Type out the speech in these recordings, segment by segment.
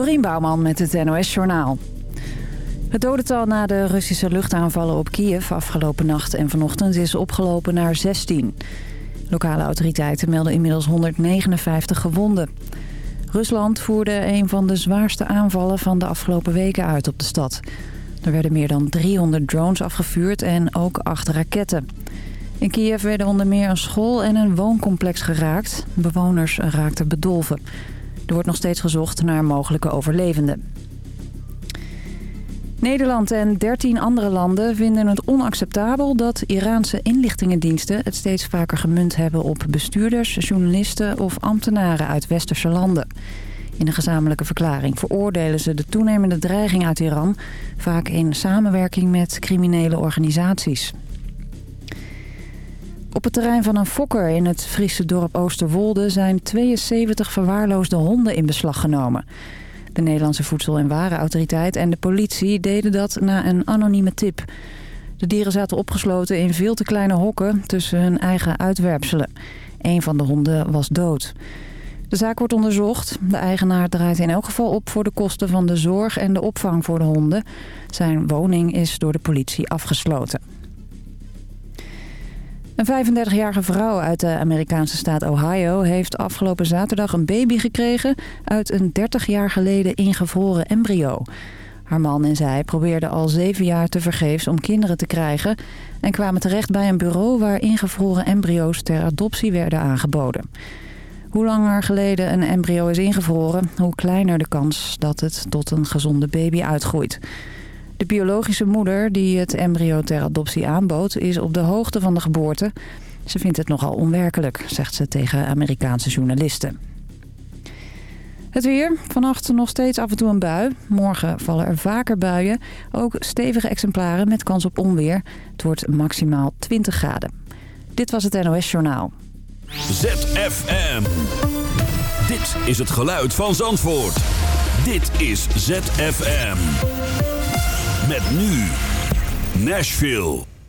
Dorien Bouwman met het NOS Journaal. Het dodental na de Russische luchtaanvallen op Kiev afgelopen nacht en vanochtend is opgelopen naar 16. Lokale autoriteiten melden inmiddels 159 gewonden. Rusland voerde een van de zwaarste aanvallen van de afgelopen weken uit op de stad. Er werden meer dan 300 drones afgevuurd en ook acht raketten. In Kiev werden onder meer een school en een wooncomplex geraakt. Bewoners raakten bedolven. Er wordt nog steeds gezocht naar mogelijke overlevenden. Nederland en 13 andere landen vinden het onacceptabel dat Iraanse inlichtingendiensten het steeds vaker gemunt hebben op bestuurders, journalisten of ambtenaren uit westerse landen. In een gezamenlijke verklaring veroordelen ze de toenemende dreiging uit Iran, vaak in samenwerking met criminele organisaties. Op het terrein van een fokker in het Friese dorp Oosterwolde zijn 72 verwaarloosde honden in beslag genomen. De Nederlandse Voedsel- en Warenautoriteit en de politie deden dat na een anonieme tip. De dieren zaten opgesloten in veel te kleine hokken tussen hun eigen uitwerpselen. Een van de honden was dood. De zaak wordt onderzocht. De eigenaar draait in elk geval op voor de kosten van de zorg en de opvang voor de honden. Zijn woning is door de politie afgesloten. Een 35-jarige vrouw uit de Amerikaanse staat Ohio heeft afgelopen zaterdag een baby gekregen uit een 30 jaar geleden ingevroren embryo. Haar man en zij probeerden al zeven jaar te vergeefs om kinderen te krijgen... en kwamen terecht bij een bureau waar ingevroren embryo's ter adoptie werden aangeboden. Hoe langer geleden een embryo is ingevroren, hoe kleiner de kans dat het tot een gezonde baby uitgroeit. De biologische moeder die het embryo ter adoptie aanbood is op de hoogte van de geboorte. Ze vindt het nogal onwerkelijk, zegt ze tegen Amerikaanse journalisten. Het weer. Vannacht nog steeds af en toe een bui. Morgen vallen er vaker buien. Ook stevige exemplaren met kans op onweer. Het wordt maximaal 20 graden. Dit was het NOS Journaal. ZFM. Dit is het geluid van Zandvoort. Dit is ZFM. Met nu Nashville.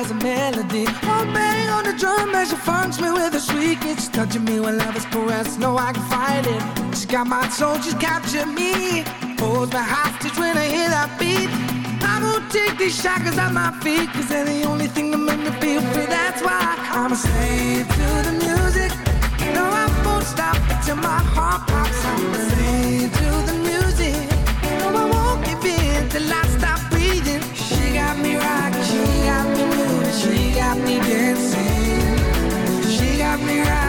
as a melody. One bang on the drum as she funks me with a shriek. It's touching me when love is caressed. No, I can fight it. She got my soul, she's captured me. Holds me hostage when I hear that beat. I won't take these shackles off my feet, cause they're the only thing that make me feel free. That's why I'm a slave to the music. No, I won't stop until my heart pops. I'm a slave me right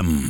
ZFM.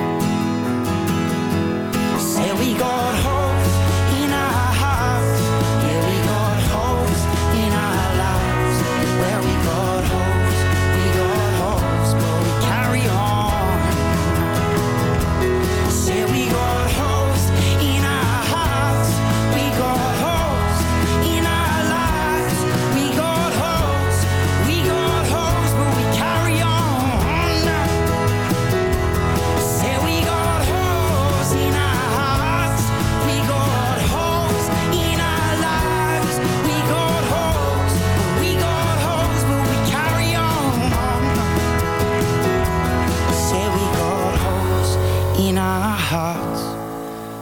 Got holes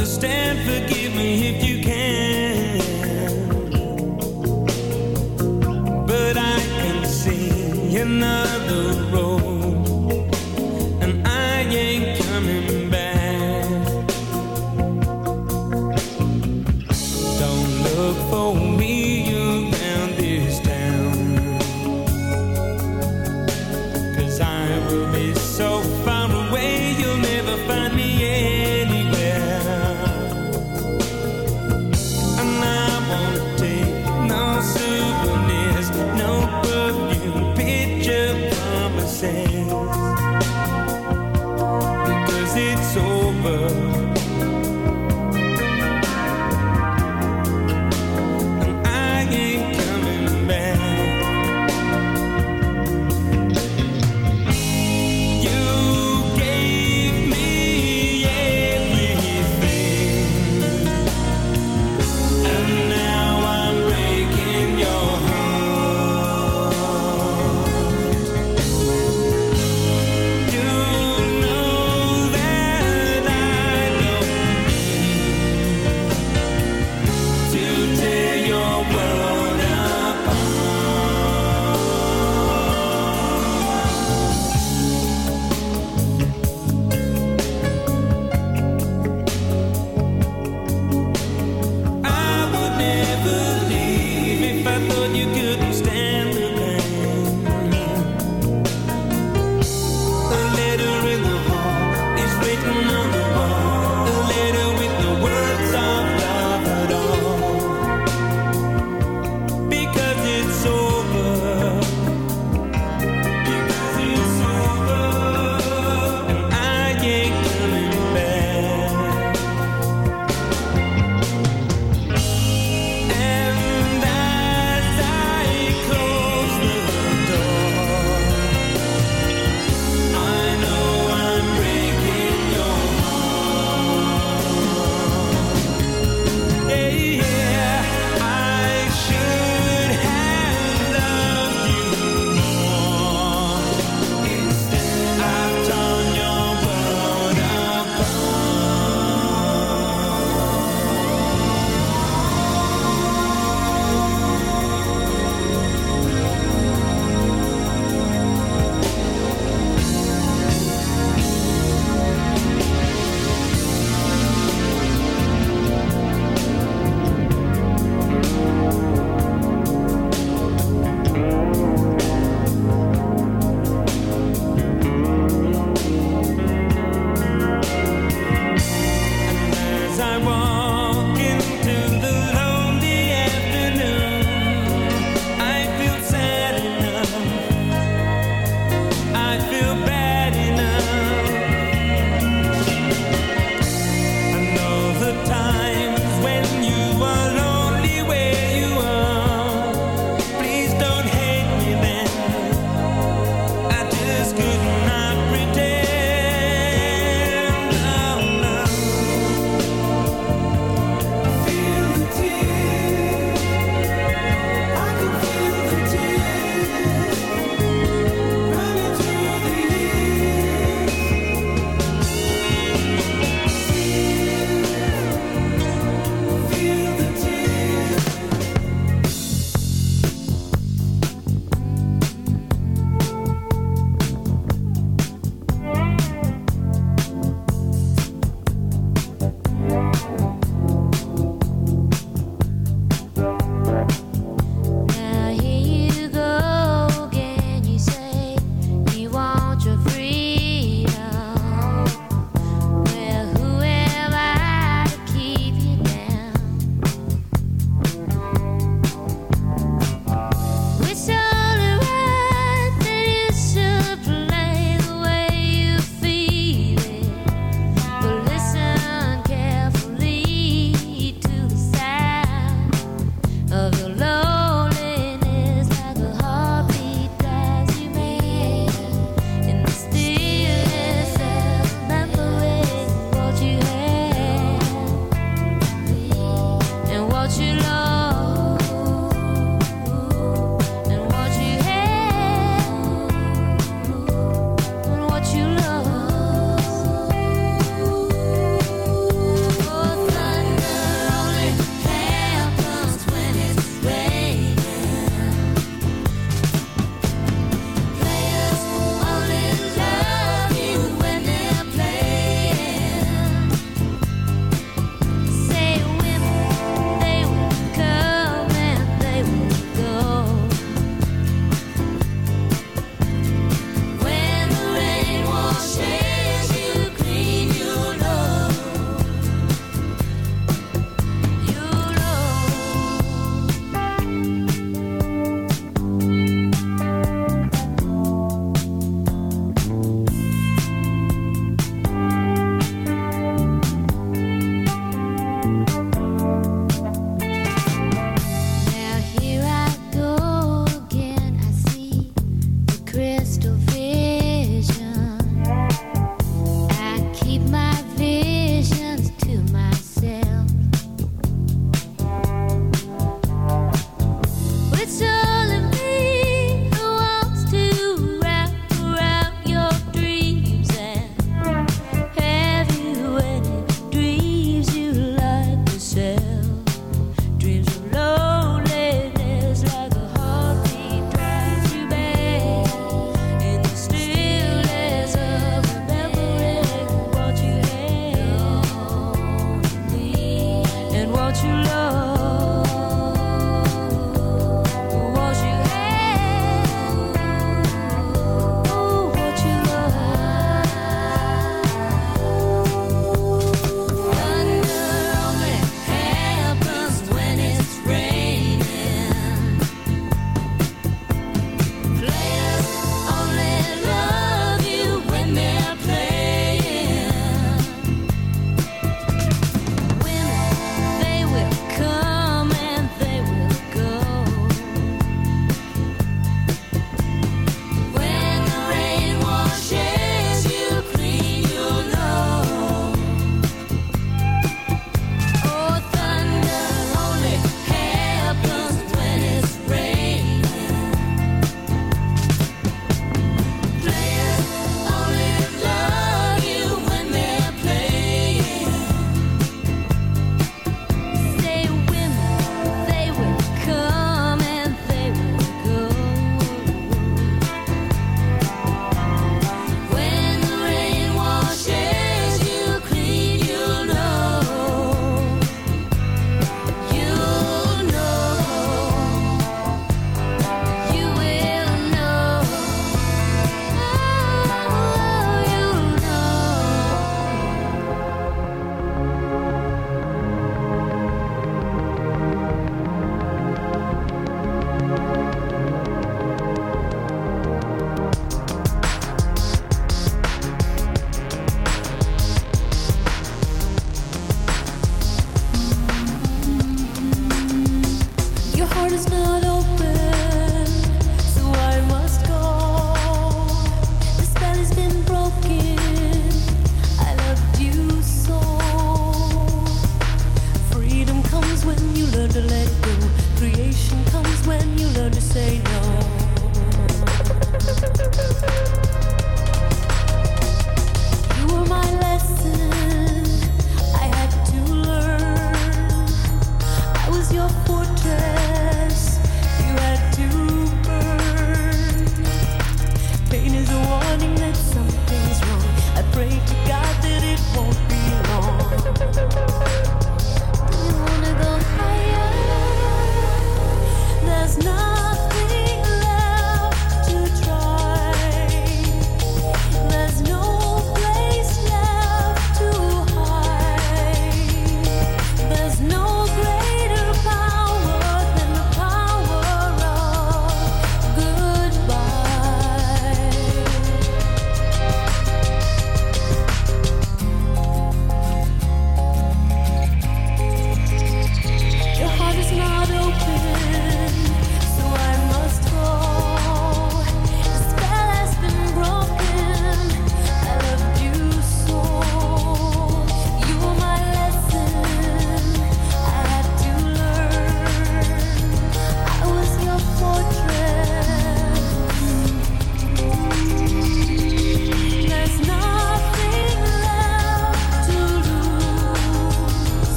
Understand. Forgive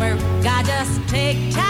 Work, I just take time,